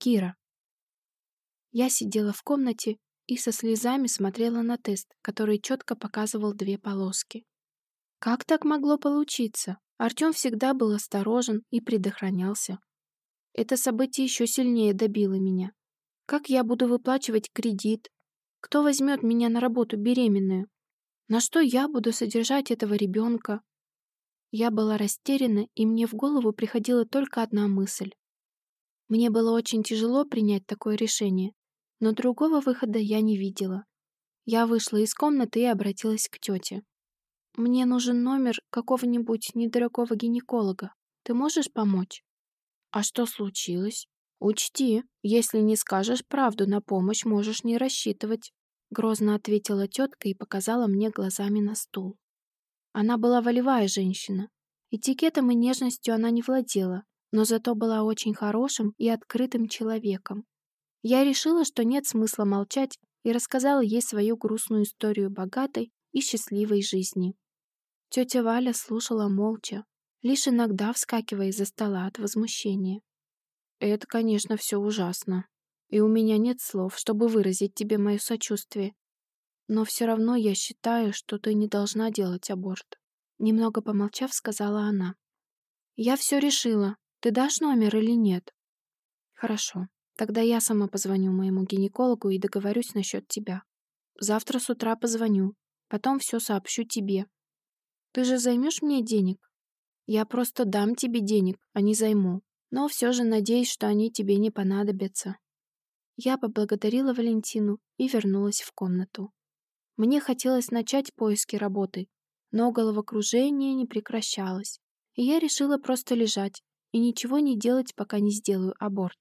Кира. Я сидела в комнате и со слезами смотрела на тест, который четко показывал две полоски. Как так могло получиться? Артем всегда был осторожен и предохранялся. Это событие еще сильнее добило меня. Как я буду выплачивать кредит? Кто возьмет меня на работу беременную? На что я буду содержать этого ребенка? Я была растеряна, и мне в голову приходила только одна мысль. Мне было очень тяжело принять такое решение, но другого выхода я не видела. Я вышла из комнаты и обратилась к тете. «Мне нужен номер какого-нибудь недорогого гинеколога. Ты можешь помочь?» «А что случилось?» «Учти, если не скажешь правду, на помощь можешь не рассчитывать», грозно ответила тетка и показала мне глазами на стул. Она была волевая женщина. Этикетом и нежностью она не владела, но зато была очень хорошим и открытым человеком. Я решила, что нет смысла молчать, и рассказала ей свою грустную историю богатой и счастливой жизни. Тетя Валя слушала молча, лишь иногда вскакивая из-за стола от возмущения. «Это, конечно, все ужасно, и у меня нет слов, чтобы выразить тебе мое сочувствие. Но все равно я считаю, что ты не должна делать аборт», немного помолчав, сказала она. «Я все решила. Ты дашь номер или нет?» «Хорошо. Тогда я сама позвоню моему гинекологу и договорюсь насчет тебя. Завтра с утра позвоню. Потом все сообщу тебе. Ты же займешь мне денег? Я просто дам тебе денег, а не займу. Но все же надеюсь, что они тебе не понадобятся. Я поблагодарила Валентину и вернулась в комнату. Мне хотелось начать поиски работы, но головокружение не прекращалось, и я решила просто лежать и ничего не делать, пока не сделаю аборт.